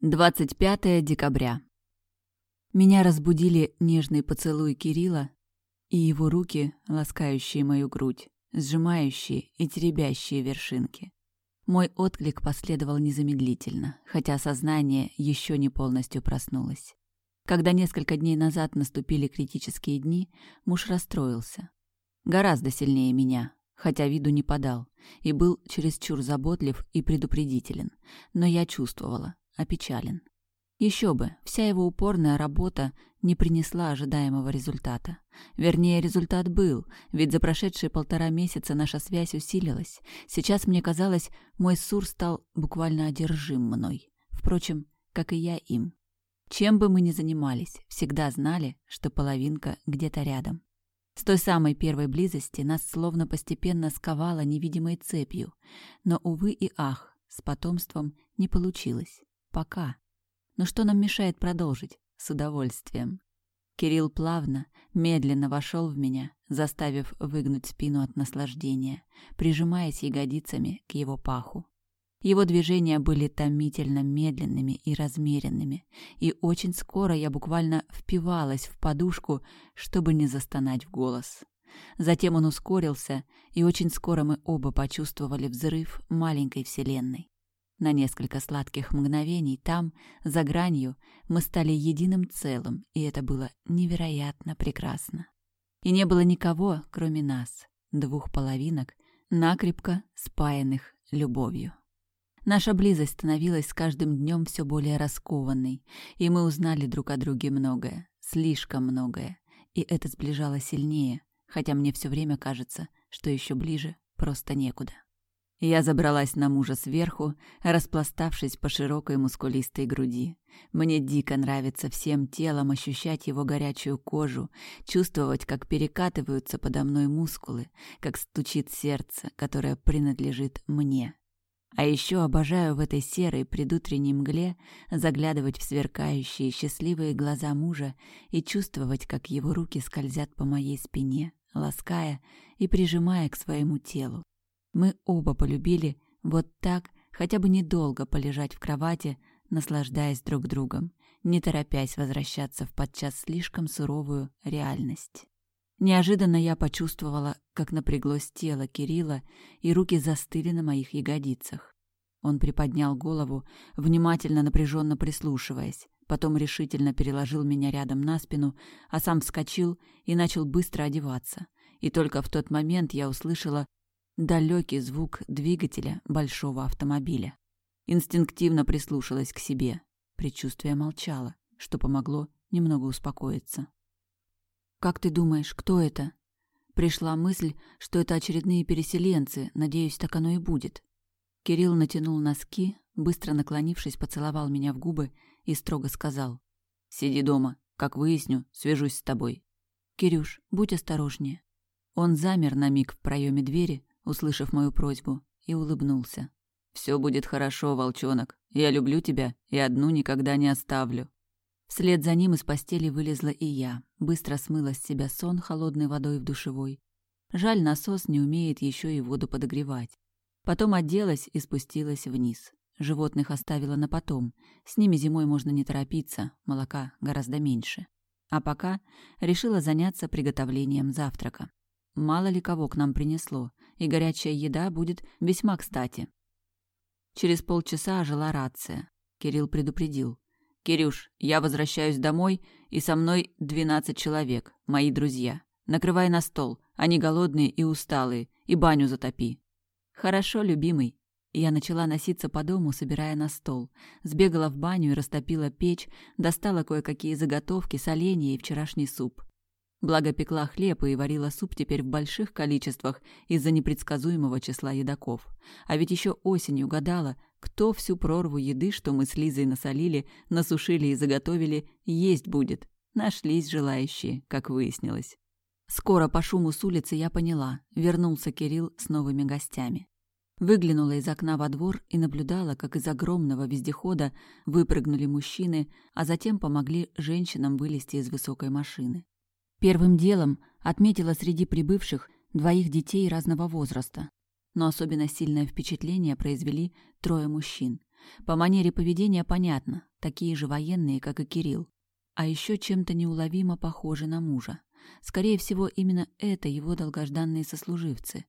25 декабря. Меня разбудили нежный поцелуй Кирилла и его руки, ласкающие мою грудь, сжимающие и теребящие вершинки. Мой отклик последовал незамедлительно, хотя сознание еще не полностью проснулось. Когда несколько дней назад наступили критические дни, муж расстроился. Гораздо сильнее меня, хотя виду не подал, и был чересчур заботлив и предупредителен. Но я чувствовала, опечален. Еще бы, вся его упорная работа не принесла ожидаемого результата. Вернее, результат был, ведь за прошедшие полтора месяца наша связь усилилась. Сейчас мне казалось, мой Сур стал буквально одержим мной. Впрочем, как и я им. Чем бы мы ни занимались, всегда знали, что половинка где-то рядом. С той самой первой близости нас словно постепенно сковало невидимой цепью. Но, увы и ах, с потомством не получилось. Пока. Но что нам мешает продолжить? С удовольствием. Кирилл плавно, медленно вошел в меня, заставив выгнуть спину от наслаждения, прижимаясь ягодицами к его паху. Его движения были томительно медленными и размеренными, и очень скоро я буквально впивалась в подушку, чтобы не застонать в голос. Затем он ускорился, и очень скоро мы оба почувствовали взрыв маленькой вселенной. На несколько сладких мгновений там, за гранью, мы стали единым целым, и это было невероятно прекрасно. И не было никого, кроме нас, двух половинок, накрепко спаянных любовью. Наша близость становилась с каждым днем все более раскованной, и мы узнали друг о друге многое, слишком многое, и это сближало сильнее, хотя мне все время кажется, что еще ближе просто некуда. Я забралась на мужа сверху, распластавшись по широкой мускулистой груди. Мне дико нравится всем телом ощущать его горячую кожу, чувствовать, как перекатываются подо мной мускулы, как стучит сердце, которое принадлежит мне. А еще обожаю в этой серой предутренней мгле заглядывать в сверкающие счастливые глаза мужа и чувствовать, как его руки скользят по моей спине, лаская и прижимая к своему телу. Мы оба полюбили вот так, хотя бы недолго полежать в кровати, наслаждаясь друг другом, не торопясь возвращаться в подчас слишком суровую реальность. Неожиданно я почувствовала, как напряглось тело Кирилла, и руки застыли на моих ягодицах. Он приподнял голову, внимательно напряженно прислушиваясь, потом решительно переложил меня рядом на спину, а сам вскочил и начал быстро одеваться. И только в тот момент я услышала далекий звук двигателя большого автомобиля. Инстинктивно прислушалась к себе. Предчувствие молчало, что помогло немного успокоиться. «Как ты думаешь, кто это?» Пришла мысль, что это очередные переселенцы, надеюсь, так оно и будет. Кирилл натянул носки, быстро наклонившись, поцеловал меня в губы и строго сказал. «Сиди дома. Как выясню, свяжусь с тобой». «Кирюш, будь осторожнее». Он замер на миг в проеме двери, услышав мою просьбу, и улыбнулся. «Все будет хорошо, волчонок. Я люблю тебя и одну никогда не оставлю». Вслед за ним из постели вылезла и я, быстро смыла с себя сон холодной водой в душевой. Жаль, насос не умеет еще и воду подогревать. Потом оделась и спустилась вниз. Животных оставила на потом. С ними зимой можно не торопиться, молока гораздо меньше. А пока решила заняться приготовлением завтрака. Мало ли кого к нам принесло, и горячая еда будет весьма кстати. Через полчаса ожила рация. Кирилл предупредил. «Кирюш, я возвращаюсь домой, и со мной двенадцать человек, мои друзья. Накрывай на стол, они голодные и усталые, и баню затопи». «Хорошо, любимый». Я начала носиться по дому, собирая на стол. Сбегала в баню и растопила печь, достала кое-какие заготовки, соленья и вчерашний суп. Благо пекла хлеб и варила суп теперь в больших количествах из-за непредсказуемого числа едоков. А ведь еще осенью гадала, кто всю прорву еды, что мы с Лизой насолили, насушили и заготовили, есть будет. Нашлись желающие, как выяснилось. Скоро по шуму с улицы я поняла, вернулся Кирилл с новыми гостями. Выглянула из окна во двор и наблюдала, как из огромного вездехода выпрыгнули мужчины, а затем помогли женщинам вылезти из высокой машины. Первым делом отметила среди прибывших двоих детей разного возраста. Но особенно сильное впечатление произвели трое мужчин. По манере поведения понятно. такие же военные, как и Кирилл. А еще чем-то неуловимо похожи на мужа. Скорее всего, именно это его долгожданные сослуживцы.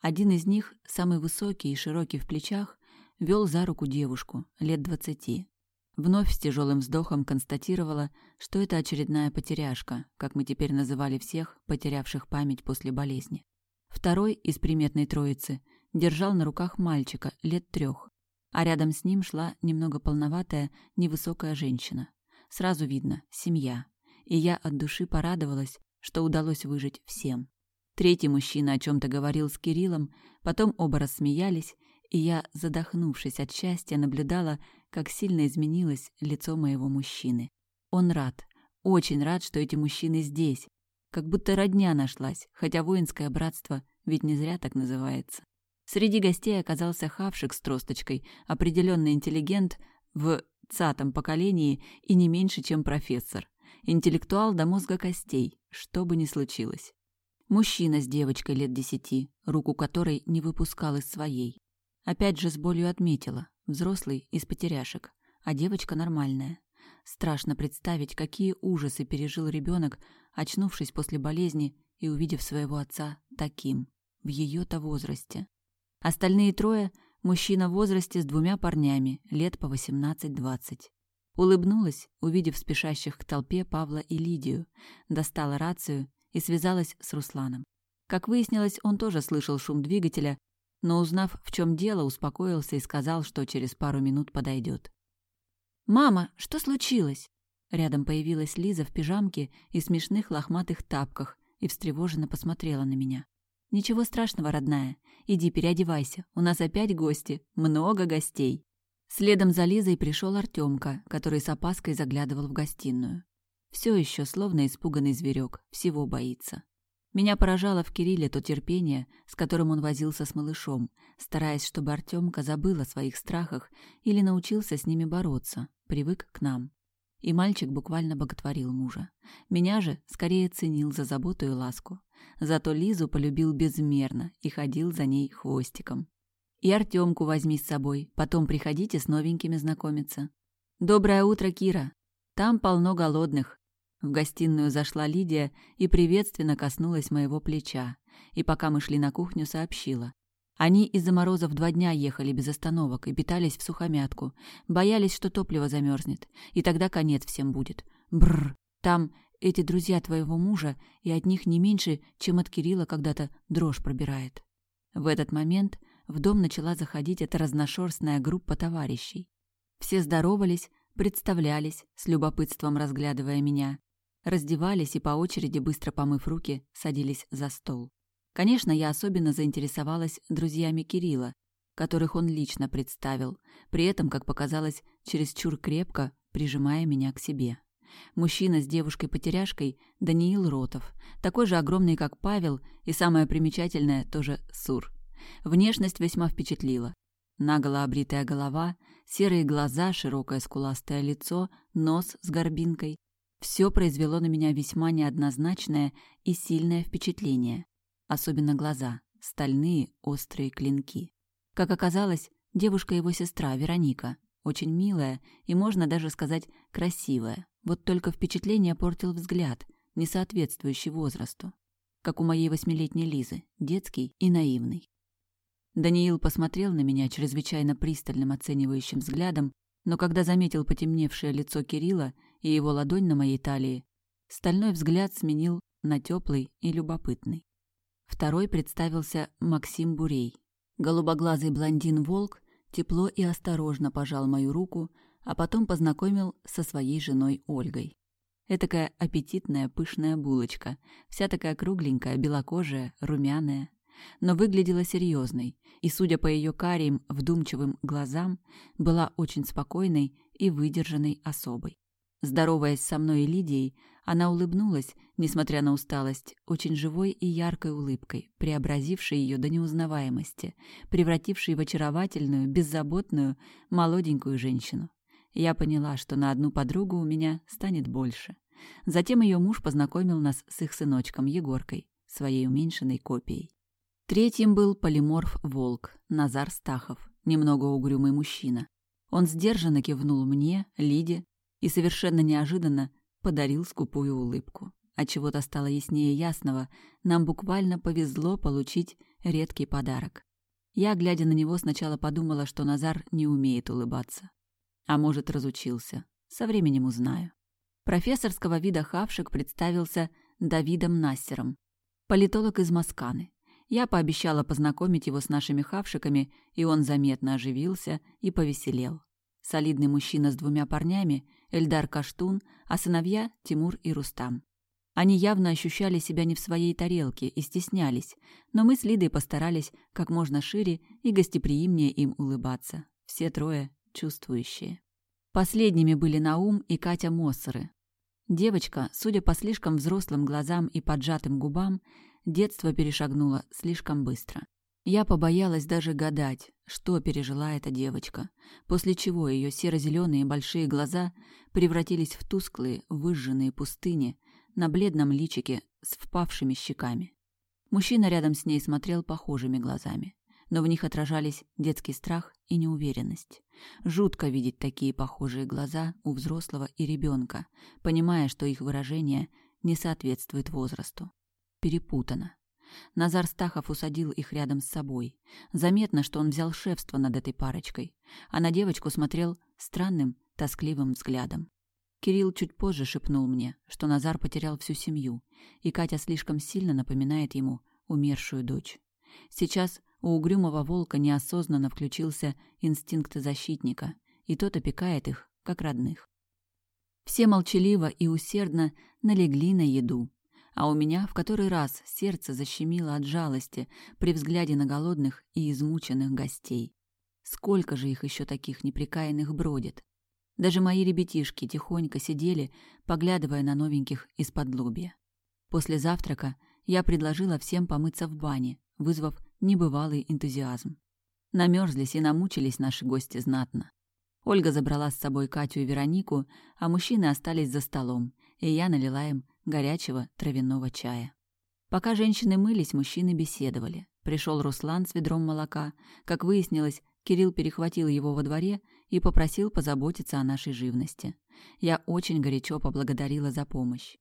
Один из них, самый высокий и широкий в плечах, вел за руку девушку, лет двадцати. Вновь с тяжелым вздохом констатировала, что это очередная потеряшка, как мы теперь называли всех, потерявших память после болезни. Второй из приметной троицы держал на руках мальчика лет трех, а рядом с ним шла немного полноватая, невысокая женщина. Сразу видно — семья. И я от души порадовалась, что удалось выжить всем. Третий мужчина о чем-то говорил с Кириллом, потом оба рассмеялись, и я, задохнувшись от счастья, наблюдала, как сильно изменилось лицо моего мужчины. Он рад, очень рад, что эти мужчины здесь, как будто родня нашлась, хотя воинское братство ведь не зря так называется. Среди гостей оказался хавшик с тросточкой, определенный интеллигент в цатом поколении и не меньше, чем профессор. Интеллектуал до мозга костей, что бы ни случилось. Мужчина с девочкой лет десяти, руку которой не выпускал из своей. Опять же с болью отметила. Взрослый из потеряшек, а девочка нормальная. Страшно представить, какие ужасы пережил ребенок, очнувшись после болезни и увидев своего отца таким, в ее-то возрасте. Остальные трое – мужчина в возрасте с двумя парнями, лет по 18-20. Улыбнулась, увидев спешащих к толпе Павла и Лидию, достала рацию и связалась с Русланом. Как выяснилось, он тоже слышал шум двигателя, но, узнав, в чем дело, успокоился и сказал, что через пару минут подойдет. «Мама, что случилось?» Рядом появилась Лиза в пижамке и смешных лохматых тапках и встревоженно посмотрела на меня. «Ничего страшного, родная. Иди переодевайся. У нас опять гости. Много гостей». Следом за Лизой пришел Артемка, который с опаской заглядывал в гостиную. Все еще, словно испуганный зверек, всего боится. Меня поражало в Кирилле то терпение, с которым он возился с малышом, стараясь, чтобы Артемка забыл о своих страхах или научился с ними бороться, привык к нам. И мальчик буквально боготворил мужа. Меня же скорее ценил за заботу и ласку. Зато Лизу полюбил безмерно и ходил за ней хвостиком. И Артемку возьми с собой, потом приходите с новенькими знакомиться. Доброе утро, Кира. Там полно голодных, в гостиную зашла Лидия и приветственно коснулась моего плеча, и пока мы шли на кухню, сообщила. Они из-за морозов два дня ехали без остановок и питались в сухомятку, боялись, что топливо замерзнет, и тогда конец всем будет. Бррр, там эти друзья твоего мужа, и от них не меньше, чем от Кирилла когда-то дрожь пробирает. В этот момент в дом начала заходить эта разношерстная группа товарищей. Все здоровались, представлялись, с любопытством разглядывая меня, раздевались и по очереди, быстро помыв руки, садились за стол. Конечно, я особенно заинтересовалась друзьями Кирилла, которых он лично представил, при этом, как показалось, чересчур крепко прижимая меня к себе. Мужчина с девушкой-потеряшкой – Даниил Ротов, такой же огромный, как Павел, и самое примечательное – тоже Сур. Внешность весьма впечатлила. Наголо обритая голова, серые глаза, широкое скуластое лицо, нос с горбинкой, все произвело на меня весьма неоднозначное и сильное впечатление. Особенно глаза, стальные острые клинки. Как оказалось, девушка его сестра, Вероника, очень милая и, можно даже сказать, красивая. Вот только впечатление портил взгляд, не соответствующий возрасту. Как у моей восьмилетней Лизы, детский и наивный. Даниил посмотрел на меня чрезвычайно пристальным оценивающим взглядом, но когда заметил потемневшее лицо Кирилла и его ладонь на моей талии, стальной взгляд сменил на теплый и любопытный. Второй представился Максим Бурей. Голубоглазый блондин-волк тепло и осторожно пожал мою руку, а потом познакомил со своей женой Ольгой. Этакая аппетитная пышная булочка, вся такая кругленькая, белокожая, румяная, но выглядела серьезной и, судя по ее карим, вдумчивым глазам, была очень спокойной и выдержанной особой. Здороваясь со мной и Лидией, она улыбнулась, несмотря на усталость, очень живой и яркой улыбкой, преобразившей ее до неузнаваемости, превратившей в очаровательную, беззаботную, молоденькую женщину. Я поняла, что на одну подругу у меня станет больше. Затем ее муж познакомил нас с их сыночком Егоркой, своей уменьшенной копией. Третьим был полиморф-волк Назар Стахов, немного угрюмый мужчина. Он сдержанно кивнул мне, Лиде, и совершенно неожиданно подарил скупую улыбку. От чего-то стало яснее ясного, нам буквально повезло получить редкий подарок. Я, глядя на него, сначала подумала, что Назар не умеет улыбаться. А может, разучился. Со временем узнаю. Профессорского вида хавшик представился Давидом Нассером, политолог из Масканы. Я пообещала познакомить его с нашими хавшиками, и он заметно оживился и повеселел. Солидный мужчина с двумя парнями, Эльдар Каштун, а сыновья Тимур и Рустам. Они явно ощущали себя не в своей тарелке и стеснялись, но мы с Лидой постарались как можно шире и гостеприимнее им улыбаться. Все трое чувствующие. Последними были Наум и Катя Моссеры. Девочка, судя по слишком взрослым глазам и поджатым губам, детство перешагнула слишком быстро. Я побоялась даже гадать, что пережила эта девочка, после чего ее серо-зеленые большие глаза превратились в тусклые, выжженные пустыни, на бледном личике с впавшими щеками. Мужчина рядом с ней смотрел похожими глазами, но в них отражались детский страх и неуверенность. Жутко видеть такие похожие глаза у взрослого и ребенка, понимая, что их выражение не соответствует возрасту. Перепутано. Назар Стахов усадил их рядом с собой. Заметно, что он взял шефство над этой парочкой, а на девочку смотрел странным, тоскливым взглядом. Кирилл чуть позже шепнул мне, что Назар потерял всю семью, и Катя слишком сильно напоминает ему умершую дочь. Сейчас у угрюмого волка неосознанно включился инстинкт защитника, и тот опекает их, как родных. Все молчаливо и усердно налегли на еду, а у меня в который раз сердце защемило от жалости при взгляде на голодных и измученных гостей. Сколько же их еще таких неприкаянных бродит? Даже мои ребятишки тихонько сидели, поглядывая на новеньких из-под лобья. После завтрака я предложила всем помыться в бане, вызвав небывалый энтузиазм. Намерзлись и намучились наши гости знатно. Ольга забрала с собой Катю и Веронику, а мужчины остались за столом, и я налила им горячего травяного чая. Пока женщины мылись, мужчины беседовали. Пришел Руслан с ведром молока. Как выяснилось, Кирилл перехватил его во дворе и попросил позаботиться о нашей живности. Я очень горячо поблагодарила за помощь.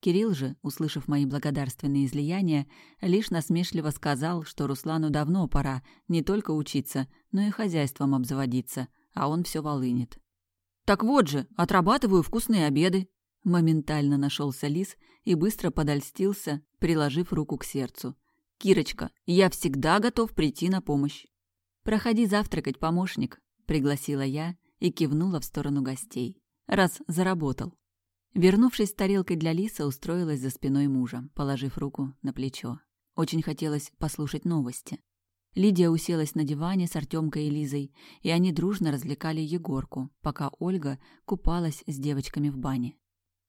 Кирилл же, услышав мои благодарственные излияния, лишь насмешливо сказал, что Руслану давно пора не только учиться, но и хозяйством обзаводиться, а он все волынет. «Так вот же, отрабатываю вкусные обеды!» Моментально нашелся лис и быстро подольстился, приложив руку к сердцу. «Кирочка, я всегда готов прийти на помощь!» «Проходи завтракать, помощник», — пригласила я и кивнула в сторону гостей. «Раз заработал». Вернувшись с тарелкой для Лиса, устроилась за спиной мужа, положив руку на плечо. Очень хотелось послушать новости. Лидия уселась на диване с Артемкой и Лизой, и они дружно развлекали Егорку, пока Ольга купалась с девочками в бане.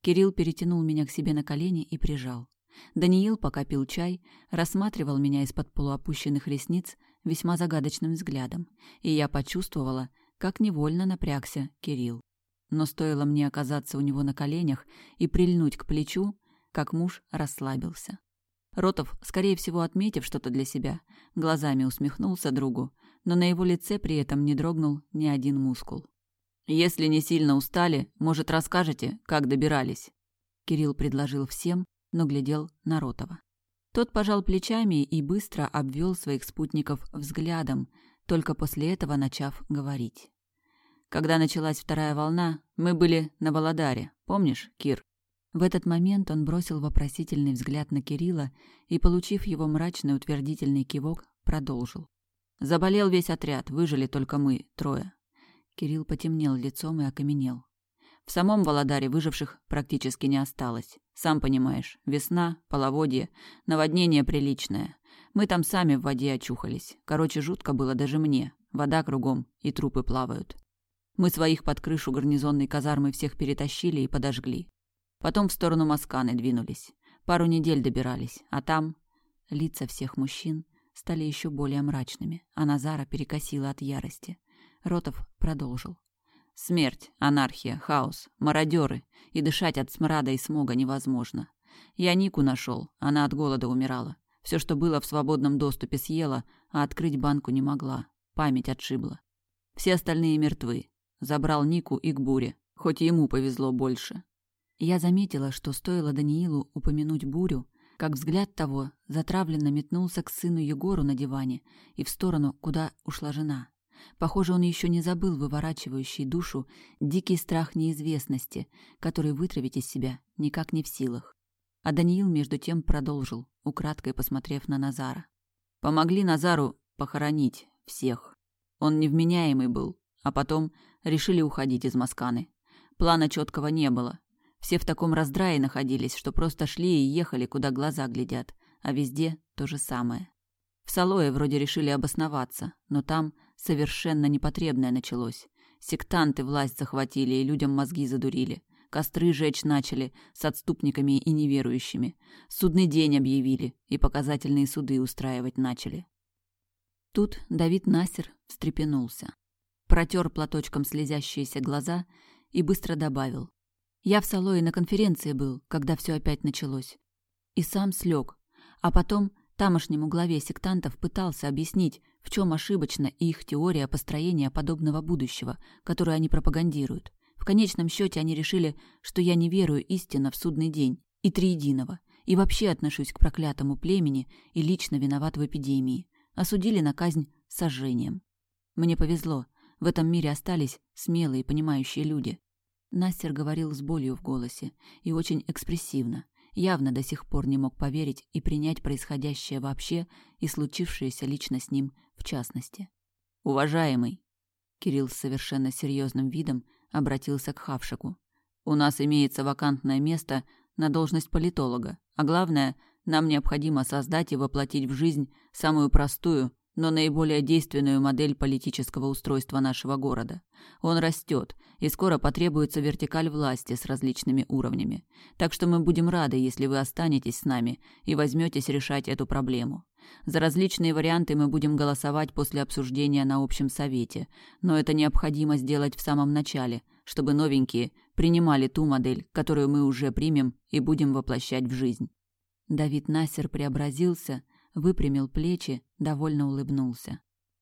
Кирилл перетянул меня к себе на колени и прижал. Даниил, пока пил чай, рассматривал меня из-под полуопущенных ресниц весьма загадочным взглядом, и я почувствовала, как невольно напрягся Кирилл. Но стоило мне оказаться у него на коленях и прильнуть к плечу, как муж расслабился. Ротов, скорее всего, отметив что-то для себя, глазами усмехнулся другу, но на его лице при этом не дрогнул ни один мускул. «Если не сильно устали, может, расскажете, как добирались?» Кирилл предложил всем, но глядел на Ротова. Тот пожал плечами и быстро обвел своих спутников взглядом, только после этого начав говорить. Когда началась вторая волна, мы были на Володаре, помнишь, Кир? В этот момент он бросил вопросительный взгляд на Кирилла и, получив его мрачный утвердительный кивок, продолжил. Заболел весь отряд, выжили только мы, трое. Кирилл потемнел лицом и окаменел. В самом Володаре выживших практически не осталось. Сам понимаешь, весна, половодье, наводнение приличное. Мы там сами в воде очухались. Короче, жутко было даже мне. Вода кругом, и трупы плавают. Мы своих под крышу гарнизонной казармы всех перетащили и подожгли. Потом в сторону Масканы двинулись. Пару недель добирались, а там... Лица всех мужчин стали еще более мрачными, а Назара перекосила от ярости. Ротов продолжил. Смерть, анархия, хаос, мародеры, и дышать от смрада и смога невозможно. Я Нику нашел, она от голода умирала. Все, что было в свободном доступе, съела, а открыть банку не могла. Память отшибла. Все остальные мертвы. забрал Нику и к буре, хоть ему повезло больше. Я заметила, что стоило Даниилу упомянуть бурю, как взгляд того затравленно метнулся к сыну Егору на диване и в сторону, куда ушла жена. Похоже, он еще не забыл выворачивающий душу дикий страх неизвестности, который вытравить из себя никак не в силах. А Даниил между тем продолжил, украдкой посмотрев на Назара. «Помогли Назару похоронить всех. Он невменяемый был, а потом решили уходить из Масканы. Плана четкого не было. Все в таком раздрае находились, что просто шли и ехали, куда глаза глядят, а везде то же самое. В Салое вроде решили обосноваться, но там совершенно непотребное началось. Сектанты власть захватили и людям мозги задурили. Костры жечь начали с отступниками и неверующими. Судный день объявили и показательные суды устраивать начали. Тут Давид Насер встрепенулся. Протер платочком слезящиеся глаза и быстро добавил. Я в Салое на конференции был, когда все опять началось. И сам слег. А потом тамошнему главе сектантов пытался объяснить, в чем ошибочна их теория построения подобного будущего, которую они пропагандируют. В конечном счете они решили, что я не верую истинно в судный день и триединого, и вообще отношусь к проклятому племени и лично виноват в эпидемии. Осудили на казнь сожжением. Мне повезло. В этом мире остались смелые, понимающие люди. Настер говорил с болью в голосе и очень экспрессивно. Явно до сих пор не мог поверить и принять происходящее вообще и случившееся лично с ним в частности. «Уважаемый!» Кирилл с совершенно серьезным видом обратился к Хавшику. «У нас имеется вакантное место на должность политолога, а главное, нам необходимо создать и воплотить в жизнь самую простую, но наиболее действенную модель политического устройства нашего города. Он растет, и скоро потребуется вертикаль власти с различными уровнями. Так что мы будем рады, если вы останетесь с нами и возьметесь решать эту проблему. За различные варианты мы будем голосовать после обсуждения на общем совете, но это необходимо сделать в самом начале, чтобы новенькие принимали ту модель, которую мы уже примем и будем воплощать в жизнь. Давид Насер преобразился, выпрямил плечи, довольно улыбнулся.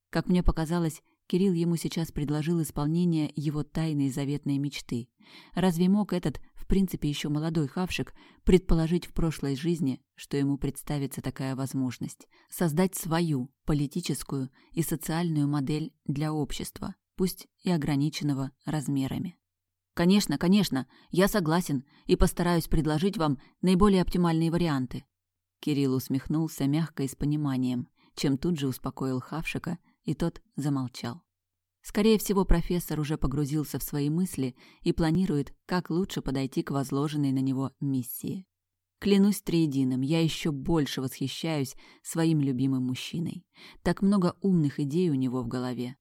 Как мне показалось, Кирилл ему сейчас предложил исполнение его тайной заветной мечты. Разве мог этот, в принципе, еще молодой хавшик, предположить в прошлой жизни, что ему представится такая возможность? Создать свою политическую и социальную модель для общества, пусть и ограниченного размерами. Конечно, конечно, я согласен и постараюсь предложить вам наиболее оптимальные варианты. Кирилл усмехнулся мягко и с пониманием, чем тут же успокоил Хавшика, и тот замолчал. Скорее всего, профессор уже погрузился в свои мысли и планирует, как лучше подойти к возложенной на него миссии. Клянусь триединым, я еще больше восхищаюсь своим любимым мужчиной. Так много умных идей у него в голове.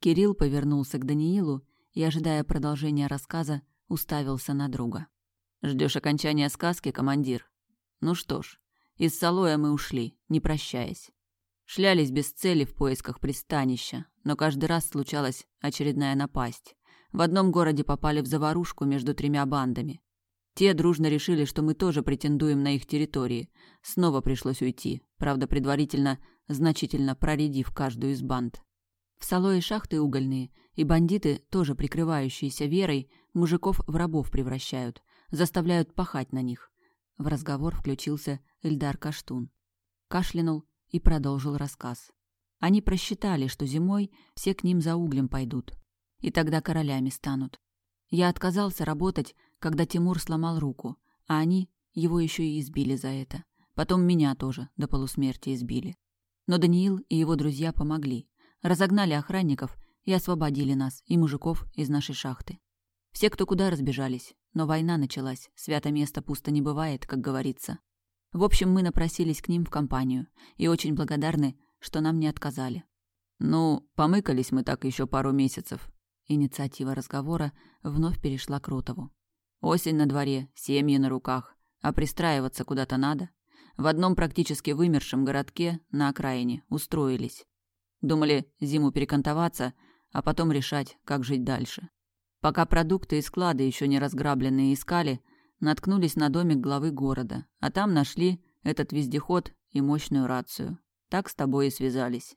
Кирилл повернулся к Даниилу и, ожидая продолжения рассказа, уставился на друга. «Ждешь окончания сказки, командир? Ну что ж, из Салоя мы ушли, не прощаясь. Шлялись без цели в поисках пристанища, но каждый раз случалась очередная напасть. В одном городе попали в заварушку между тремя бандами. Те дружно решили, что мы тоже претендуем на их территории. Снова пришлось уйти, правда, предварительно значительно проредив каждую из банд. В Салое шахты угольные, и бандиты, тоже прикрывающиеся верой, мужиков в рабов превращают, заставляют пахать на них. В разговор включился Эльдар Каштун. Кашлянул и продолжил рассказ. Они просчитали, что зимой все к ним за углем пойдут. И тогда королями станут. Я отказался работать, когда Тимур сломал руку, а они его еще и избили за это. Потом меня тоже до полусмерти избили. Но Даниил и его друзья помогли. Разогнали охранников и освободили нас и мужиков из нашей шахты. Все, кто куда разбежались, но война началась, свято место пусто не бывает, как говорится. В общем, мы напросились к ним в компанию и очень благодарны, что нам не отказали. Ну, помыкались мы так еще пару месяцев. Инициатива разговора вновь перешла к Ротову. Осень на дворе, семьи на руках, а пристраиваться куда-то надо. В одном практически вымершем городке на окраине устроились. Думали зиму перекантоваться, а потом решать, как жить дальше. Пока продукты и склады еще не разграбленные искали, наткнулись на домик главы города, а там нашли этот вездеход и мощную рацию. Так с тобой и связались.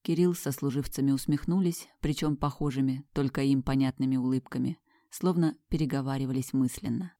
Кирилл со служивцами усмехнулись, причем похожими, только им понятными улыбками, словно переговаривались мысленно.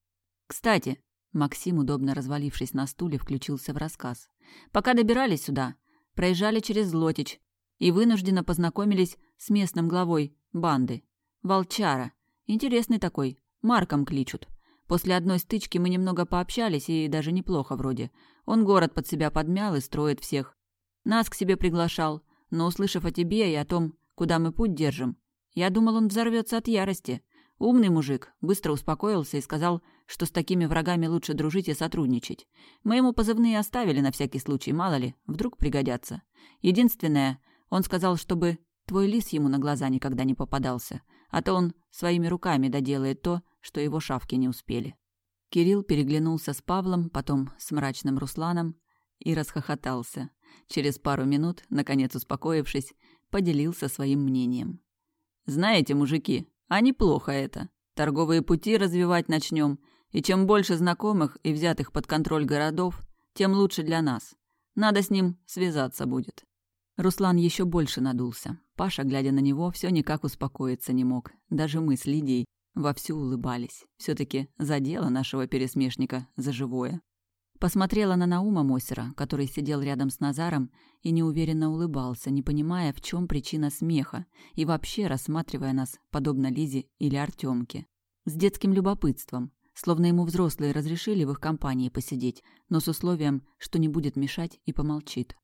«Кстати», — Максим, удобно развалившись на стуле, включился в рассказ. «Пока добирались сюда, проезжали через Злотич и вынужденно познакомились с местным главой банды. Волчара. Интересный такой, Марком кличут. После одной стычки мы немного пообщались, и даже неплохо вроде. Он город под себя подмял и строит всех. Нас к себе приглашал, но, услышав о тебе и о том, куда мы путь держим, я думал, он взорвется от ярости. Умный мужик, быстро успокоился и сказал, что с такими врагами лучше дружить и сотрудничать. Мы ему позывные оставили на всякий случай, мало ли, вдруг пригодятся. Единственное, он сказал, чтобы твой лис ему на глаза никогда не попадался, а то он своими руками доделает то, что его шавки не успели. Кирилл переглянулся с Павлом, потом с мрачным Русланом и расхохотался. Через пару минут, наконец успокоившись, поделился своим мнением. «Знаете, мужики, а неплохо это. Торговые пути развивать начнем, и чем больше знакомых и взятых под контроль городов, тем лучше для нас. Надо с ним связаться будет». Руслан еще больше надулся. Паша, глядя на него, все никак успокоиться не мог. Даже мы с Лидией вовсю улыбались. все таки задело нашего пересмешника за живое. Посмотрела на Наума Мосера, который сидел рядом с Назаром и неуверенно улыбался, не понимая, в чем причина смеха, и вообще рассматривая нас, подобно Лизе или Артемке. С детским любопытством, словно ему взрослые разрешили в их компании посидеть, но с условием, что не будет мешать и помолчит.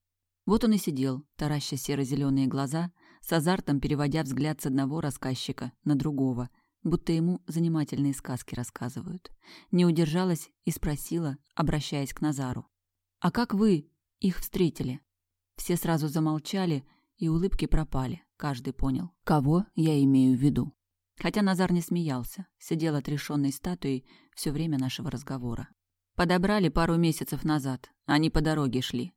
Вот он и сидел, тараща серо-зеленые глаза, с азартом переводя взгляд с одного рассказчика на другого, будто ему занимательные сказки рассказывают. Не удержалась и спросила, обращаясь к Назару. «А как вы их встретили?» Все сразу замолчали, и улыбки пропали. Каждый понял, кого я имею в виду. Хотя Назар не смеялся, сидел отрешенной статуей все время нашего разговора. Подобрали пару месяцев назад, они по дороге шли.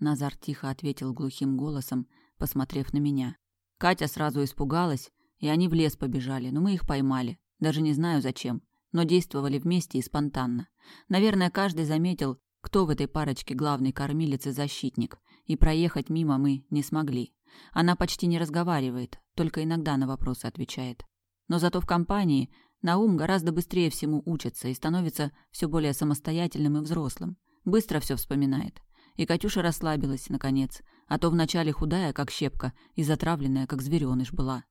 Назар тихо ответил глухим голосом, посмотрев на меня. Катя сразу испугалась, и они в лес побежали, но мы их поймали. Даже не знаю зачем, но действовали вместе и спонтанно. Наверное, каждый заметил, кто в этой парочке главный кормилец и защитник, и проехать мимо мы не смогли. Она почти не разговаривает, только иногда на вопросы отвечает. Но зато в компании Наум гораздо быстрее всему учится и становится все более самостоятельным и взрослым. Быстро все вспоминает. И Катюша расслабилась, наконец, а то вначале худая, как щепка, и затравленная, как зверёныш была.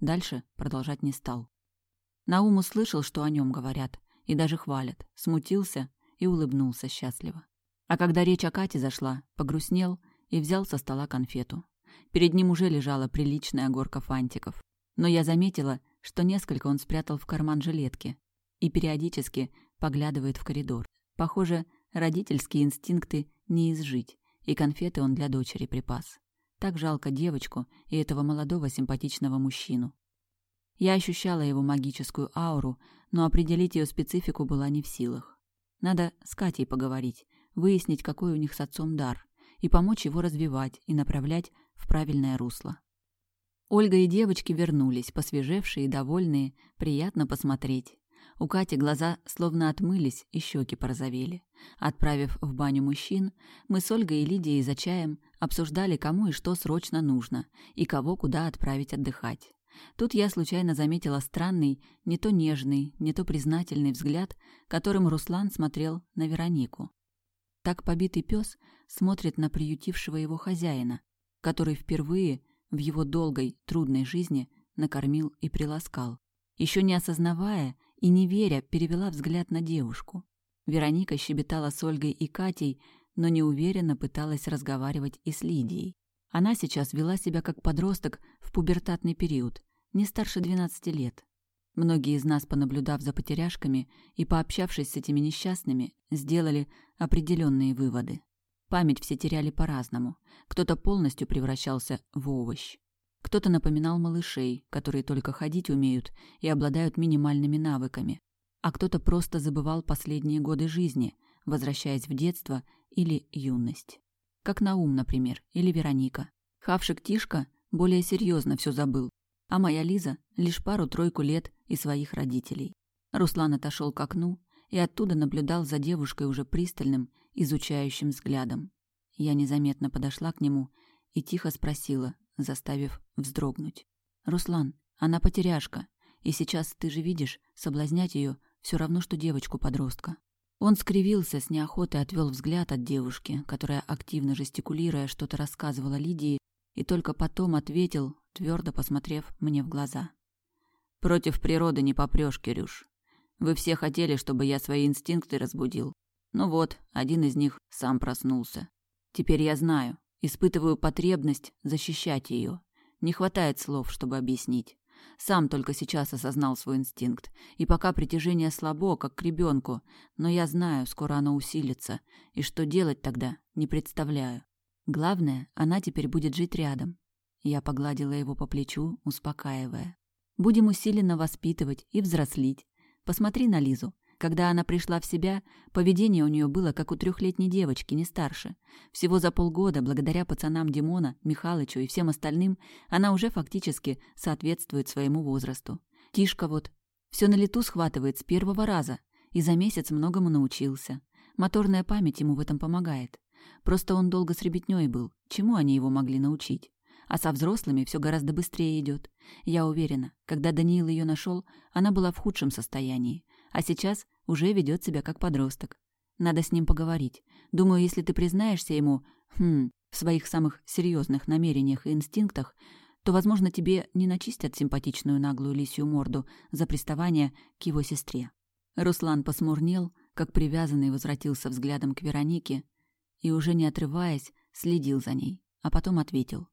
Дальше продолжать не стал. Наум услышал, что о нем говорят, и даже хвалят, смутился и улыбнулся счастливо. А когда речь о Кате зашла, погрустнел и взял со стола конфету. Перед ним уже лежала приличная горка фантиков. Но я заметила, что несколько он спрятал в карман жилетки и периодически поглядывает в коридор. Похоже, родительские инстинкты не изжить, и конфеты он для дочери припас. Так жалко девочку и этого молодого симпатичного мужчину. Я ощущала его магическую ауру, но определить ее специфику была не в силах. Надо с Катей поговорить, выяснить, какой у них с отцом дар, и помочь его развивать и направлять в правильное русло. Ольга и девочки вернулись, посвежевшие и довольные, приятно посмотреть. У Кати глаза словно отмылись и щеки порозовели. Отправив в баню мужчин, мы с Ольгой и Лидией за чаем обсуждали, кому и что срочно нужно, и кого куда отправить отдыхать. Тут я случайно заметила странный, не то нежный, не то признательный взгляд, которым Руслан смотрел на Веронику. Так побитый пес смотрит на приютившего его хозяина, который впервые в его долгой, трудной жизни накормил и приласкал. Еще не осознавая и не веря, перевела взгляд на девушку. Вероника щебетала с Ольгой и Катей, но неуверенно пыталась разговаривать и с Лидией. Она сейчас вела себя как подросток в пубертатный период, не старше 12 лет. Многие из нас, понаблюдав за потеряшками и пообщавшись с этими несчастными, сделали определенные выводы. Память все теряли по-разному. Кто-то полностью превращался в овощ. Кто-то напоминал малышей, которые только ходить умеют и обладают минимальными навыками. А кто-то просто забывал последние годы жизни, возвращаясь в детство или юность. Как Наум, например, или Вероника. Хавшик Тишка более серьезно все забыл, а моя Лиза — лишь пару-тройку лет и своих родителей. Руслан отошел к окну и оттуда наблюдал за девушкой уже пристальным, изучающим взглядом. Я незаметно подошла к нему и тихо спросила, заставив вздрогнуть. «Руслан, она потеряшка, и сейчас, ты же видишь, соблазнять ее все равно, что девочку-подростка». Он скривился, с неохотой отвел взгляд от девушки, которая, активно жестикулируя, что-то рассказывала Лидии, и только потом ответил, твердо посмотрев мне в глаза. «Против природы не попрёшь, Кирюш. Вы все хотели, чтобы я свои инстинкты разбудил. Ну вот, один из них сам проснулся. Теперь я знаю, испытываю потребность защищать ее. Не хватает слов, чтобы объяснить. Сам только сейчас осознал свой инстинкт. И пока притяжение слабо, как к ребенку, но я знаю, скоро оно усилится. И что делать тогда, не представляю. Главное, она теперь будет жить рядом. Я погладила его по плечу, успокаивая. Будем усиленно воспитывать и взрослить. Посмотри на Лизу. Когда она пришла в себя, поведение у нее было как у трехлетней девочки, не старше. Всего за полгода, благодаря пацанам Димона, Михалычу и всем остальным, она уже фактически соответствует своему возрасту. Тишка вот все на лету схватывает с первого раза и за месяц многому научился. Моторная память ему в этом помогает. Просто он долго с ребятней был, чему они его могли научить. А со взрослыми все гораздо быстрее идет. Я уверена, когда Даниил ее нашел, она была в худшем состоянии, а сейчас уже ведет себя как подросток. Надо с ним поговорить. Думаю, если ты признаешься ему, хм, в своих самых серьезных намерениях и инстинктах, то, возможно, тебе не начистят симпатичную наглую лисью морду за приставание к его сестре. Руслан посмурнел, как привязанный возвратился взглядом к Веронике и, уже не отрываясь, следил за ней, а потом ответил.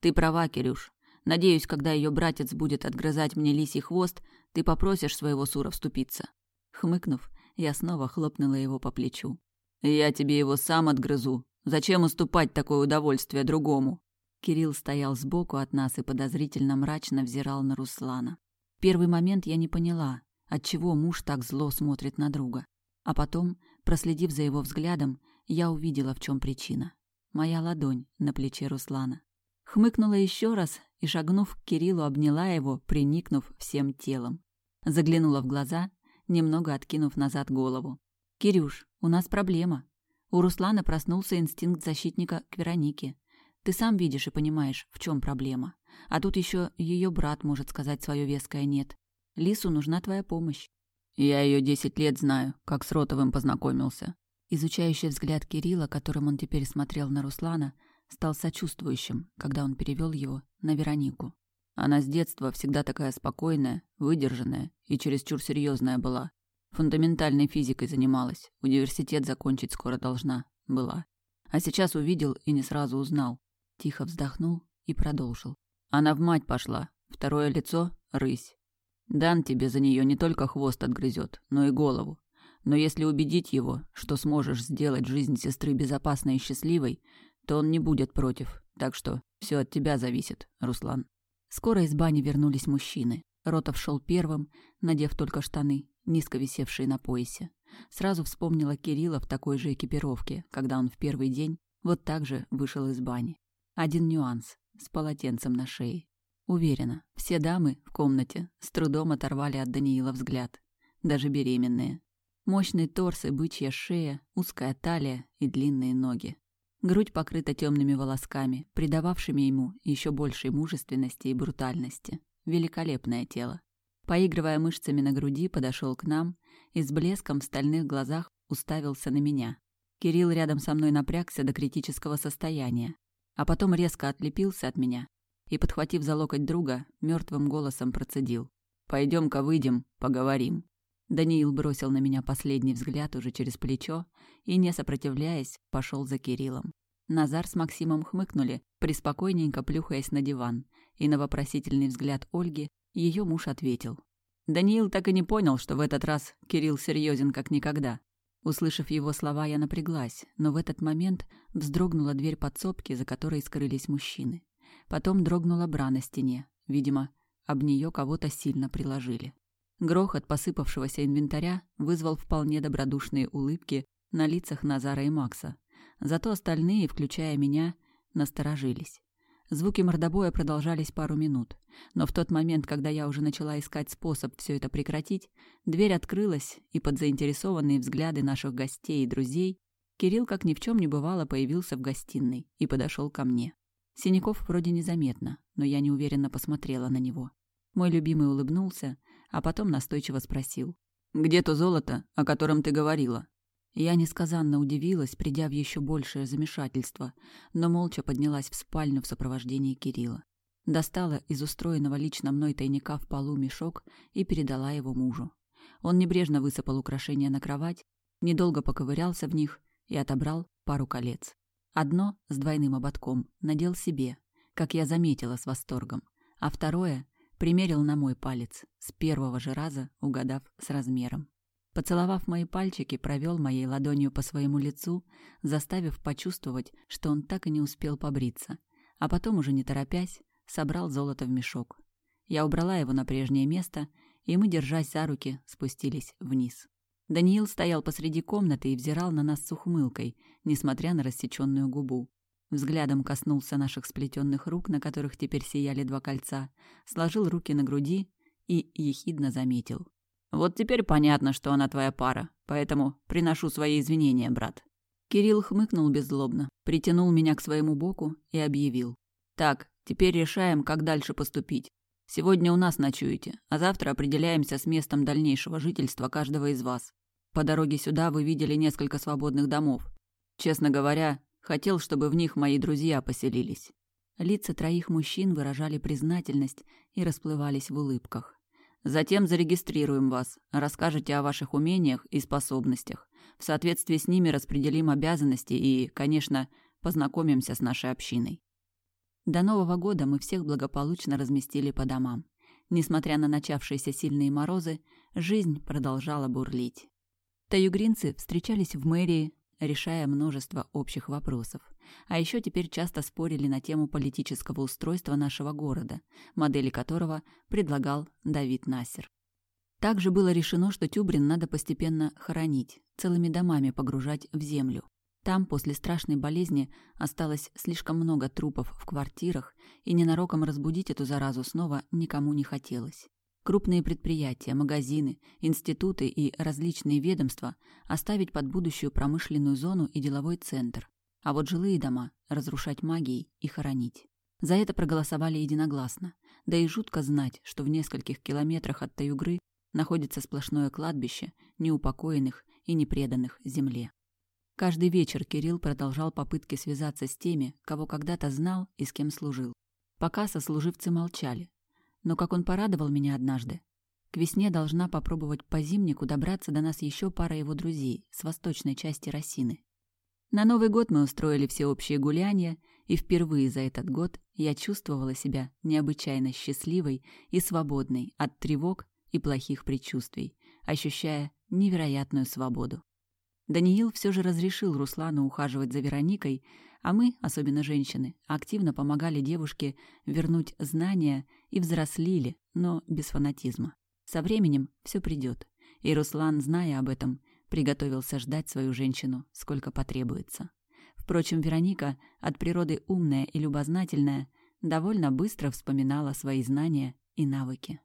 «Ты права, Кирюш. Надеюсь, когда ее братец будет отгрызать мне лисий хвост, ты попросишь своего Сура вступиться. Хмыкнув, я снова хлопнула его по плечу. «Я тебе его сам отгрызу. Зачем уступать такое удовольствие другому?» Кирилл стоял сбоку от нас и подозрительно мрачно взирал на Руслана. В первый момент я не поняла, отчего муж так зло смотрит на друга. А потом, проследив за его взглядом, я увидела, в чем причина. Моя ладонь на плече Руслана. Хмыкнула еще раз и, шагнув к Кириллу, обняла его, приникнув всем телом. Заглянула в глаза немного откинув назад голову. «Кирюш, у нас проблема. У Руслана проснулся инстинкт защитника к Веронике. Ты сам видишь и понимаешь, в чем проблема. А тут еще ее брат может сказать свое веское «нет». Лису нужна твоя помощь». «Я ее десять лет знаю, как с Ротовым познакомился». Изучающий взгляд Кирилла, которым он теперь смотрел на Руслана, стал сочувствующим, когда он перевел его на Веронику. Она с детства всегда такая спокойная, выдержанная и чересчур серьезная была. Фундаментальной физикой занималась, университет закончить скоро должна была. А сейчас увидел и не сразу узнал. Тихо вздохнул и продолжил. Она в мать пошла, второе лицо — рысь. Дан тебе за нее не только хвост отгрызет, но и голову. Но если убедить его, что сможешь сделать жизнь сестры безопасной и счастливой, то он не будет против. Так что все от тебя зависит, Руслан. Скоро из бани вернулись мужчины. Ротов шел первым, надев только штаны, низко висевшие на поясе. Сразу вспомнила Кирилла в такой же экипировке, когда он в первый день вот так же вышел из бани. Один нюанс — с полотенцем на шее. Уверена, все дамы в комнате с трудом оторвали от Даниила взгляд. Даже беременные. Мощный торс и бычья шея, узкая талия и длинные ноги. Грудь покрыта темными волосками, придававшими ему еще большей мужественности и брутальности. Великолепное тело. Поигрывая мышцами на груди, подошел к нам и с блеском в стальных глазах уставился на меня. Кирилл рядом со мной напрягся до критического состояния, а потом резко отлепился от меня и, подхватив за локоть друга, мертвым голосом процедил. «Пойдем-ка выйдем, поговорим». Даниил бросил на меня последний взгляд уже через плечо и, не сопротивляясь, пошел за Кириллом. Назар с Максимом хмыкнули, приспокойненько плюхаясь на диван, и на вопросительный взгляд Ольги ее муж ответил. Даниил так и не понял, что в этот раз Кирилл серьезен как никогда. Услышав его слова, я напряглась, но в этот момент вздрогнула дверь подсобки, за которой скрылись мужчины. Потом дрогнула бра на стене. Видимо, об нее кого-то сильно приложили. Грохот посыпавшегося инвентаря вызвал вполне добродушные улыбки на лицах Назара и Макса. Зато остальные, включая меня, насторожились. Звуки мордобоя продолжались пару минут, но в тот момент, когда я уже начала искать способ все это прекратить, дверь открылась, и под заинтересованные взгляды наших гостей и друзей Кирилл, как ни в чем не бывало, появился в гостиной и подошел ко мне. Синяков вроде незаметно, но я неуверенно посмотрела на него. Мой любимый улыбнулся, а потом настойчиво спросил. «Где то золото, о котором ты говорила?» Я несказанно удивилась, придя в еще большее замешательство, но молча поднялась в спальню в сопровождении Кирилла. Достала из устроенного лично мной тайника в полу мешок и передала его мужу. Он небрежно высыпал украшения на кровать, недолго поковырялся в них и отобрал пару колец. Одно с двойным ободком надел себе, как я заметила с восторгом, а второе примерил на мой палец, с первого же раза угадав с размером. Поцеловав мои пальчики, провел моей ладонью по своему лицу, заставив почувствовать, что он так и не успел побриться, а потом, уже не торопясь, собрал золото в мешок. Я убрала его на прежнее место, и мы, держась за руки, спустились вниз. Даниил стоял посреди комнаты и взирал на нас с ухмылкой, несмотря на рассеченную губу. Взглядом коснулся наших сплетенных рук, на которых теперь сияли два кольца, сложил руки на груди и ехидно заметил. Вот теперь понятно, что она твоя пара, поэтому приношу свои извинения, брат». Кирилл хмыкнул беззлобно, притянул меня к своему боку и объявил. «Так, теперь решаем, как дальше поступить. Сегодня у нас ночуете, а завтра определяемся с местом дальнейшего жительства каждого из вас. По дороге сюда вы видели несколько свободных домов. Честно говоря, хотел, чтобы в них мои друзья поселились». Лица троих мужчин выражали признательность и расплывались в улыбках. Затем зарегистрируем вас, расскажете о ваших умениях и способностях. В соответствии с ними распределим обязанности и, конечно, познакомимся с нашей общиной. До Нового года мы всех благополучно разместили по домам. Несмотря на начавшиеся сильные морозы, жизнь продолжала бурлить. Таюгринцы встречались в мэрии, решая множество общих вопросов. А еще теперь часто спорили на тему политического устройства нашего города, модели которого предлагал Давид Насер. Также было решено, что Тюбрин надо постепенно хоронить, целыми домами погружать в землю. Там после страшной болезни осталось слишком много трупов в квартирах, и ненароком разбудить эту заразу снова никому не хотелось. Крупные предприятия, магазины, институты и различные ведомства оставить под будущую промышленную зону и деловой центр, а вот жилые дома разрушать магией и хоронить. За это проголосовали единогласно, да и жутко знать, что в нескольких километрах от Таюгры находится сплошное кладбище неупокоенных и непреданных земле. Каждый вечер Кирилл продолжал попытки связаться с теми, кого когда-то знал и с кем служил. Пока сослуживцы молчали, но как он порадовал меня однажды. К весне должна попробовать по зимнику добраться до нас еще пара его друзей с восточной части Росины. На Новый год мы устроили всеобщие гуляния, и впервые за этот год я чувствовала себя необычайно счастливой и свободной от тревог и плохих предчувствий, ощущая невероятную свободу. Даниил все же разрешил Руслану ухаживать за Вероникой, а мы, особенно женщины, активно помогали девушке вернуть знания и взрослили, но без фанатизма. Со временем все придет, и Руслан, зная об этом, приготовился ждать свою женщину, сколько потребуется. Впрочем, Вероника, от природы умная и любознательная, довольно быстро вспоминала свои знания и навыки.